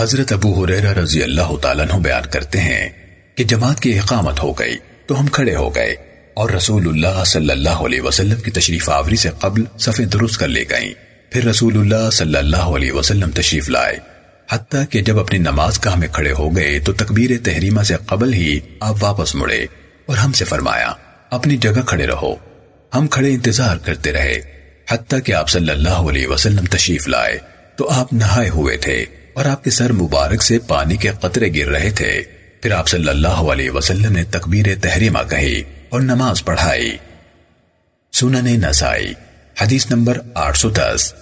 حضرت ابو حریرہ رضی اللہ تعالیٰ عنہ بیان کرتے ہیں کہ جماعت کی اقامت ہو گئی تو ہم کھڑے ہو گئے اور رسول اللہ صلی اللہ علیہ وسلم کی تشریف آوری سے قبل صفیں درست کر لے گئیں۔ پھر رسول اللہ صلی اللہ علیہ وسلم تشریف لائے۔ حتیٰ کہ جب اپنی نماز کا ہمیں کھڑے ہو گئے تو تکبیر تحریمہ سے قبل ہی آپ واپس مڑے اور ہم سے فرمایا، اپنی جگہ کھڑے رہو۔ ہم کھڑے انتظار کرتے رہے۔ حتیٰ کہ آپ صلی اللہ علیہ وسلم تشریف لائے تو آپ نہائے ہوئے تھے۔ اور آپ کے سر مبارک سے پانی کے قطرے گر رہے تھے۔ پھر آپ صلی اللہ علیہ وسلم نے تکبیر تحریمہ کہی اور نماز پڑھائی۔ سنن نسائی، حدیث نمبر آٹھ سو دس۔